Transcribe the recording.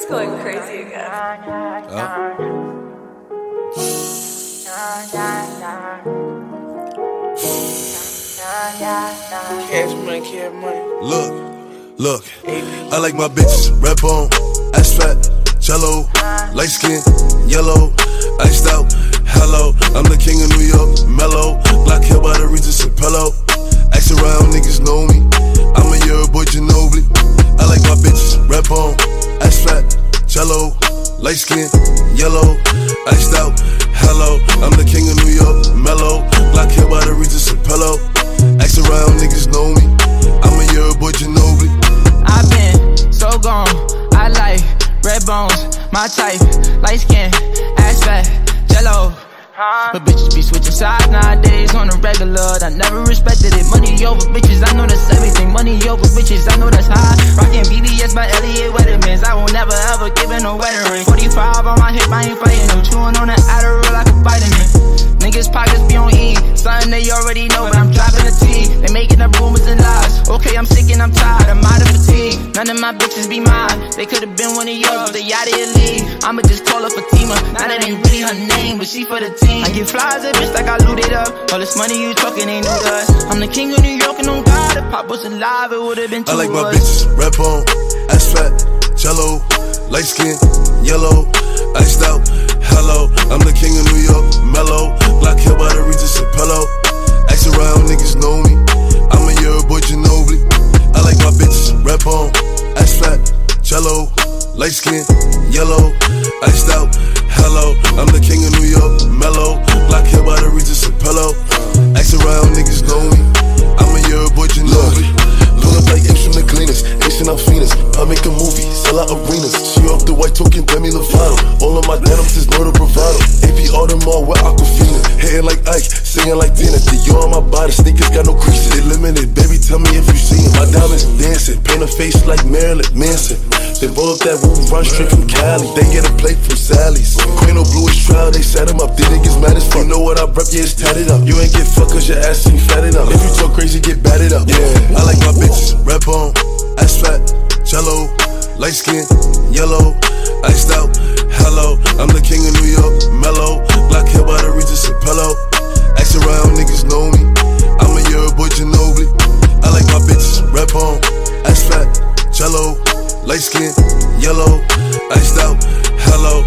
is going crazy again. Cash money, cash money. Look, look, I like my bitches red bone, ass fat, jello, light skin, yellow, iced out. Hello, I'm the king of New York, mellow, black hair jello, light skin, yellow, iced out. Hello, I'm the king of New York, mellow, black hair by the Regis and pillow. Ask around, niggas know me. I'm a year boy, Ginobili. I've been so gone. I like red bones, my type, light skin, ass fat, jello. But bitches be switching sides nowadays on the regular. I never respected it. Money over bitches, I know that's everything. Money over bitches, I know that's high. Rockin' BBS by never ever give in a wedding ring. 45 on my hip, I ain't fighting. I'm chewing on the Adderall like a vitamin. Niggas pockets be on E. Something they already know, but I'm driving a T. They making up rumors and lies. Okay, I'm sick and I'm tired. I'm out of fatigue. None of my bitches be mine. They could've been one of yours, but they out of your league. I'ma just call her Fatima. Now that ain't really her name, but she for the team. I get flies a bitch like I looted up. All this money you talking ain't new to. I'm the king of New York and on God. If Pop was alive, it would've been two I like my bitches red bone, ass fat, light skin, yellow, iced out. Hello, I'm the king of New York, mellow, black hair by the Regis pillow. Ask around, niggas know me. I'm a year boy, Ginobili. I like my bitches red bone, ass flat, jello, light skin, yellow, iced out. Hello, I'm the king of New York, the token, Demi Lovato. All of my denims is murder bravado. AP Audemars with Aquafina. Hitting like Ike, singing like Tina. Dior on my body, sneakers got no creases. Limited, baby, tell me if you see 'em. My diamonds dancing, paint a face like Marilyn Manson. They roll up that roof, run straight from Cali. They get a plate from Sally's. Queen of bluish trial, they set him up. They niggas mad as fuck. You know what I rep, yeah, it's tatted up. You ain't get fucked cause your ass ain't fat enough. If you talk crazy, get batted up. Yeah, I like my bitches red bone, ass fat, jello, light skin, yellow, iced out. Hello, I'm the king of New York, mellow, black hair by the Regis and pillow. Ask around, niggas know me. I'm a year boy, Ginobili. I like my bitches red bone, ass fat, jello, light skin, yellow, iced out. Hello,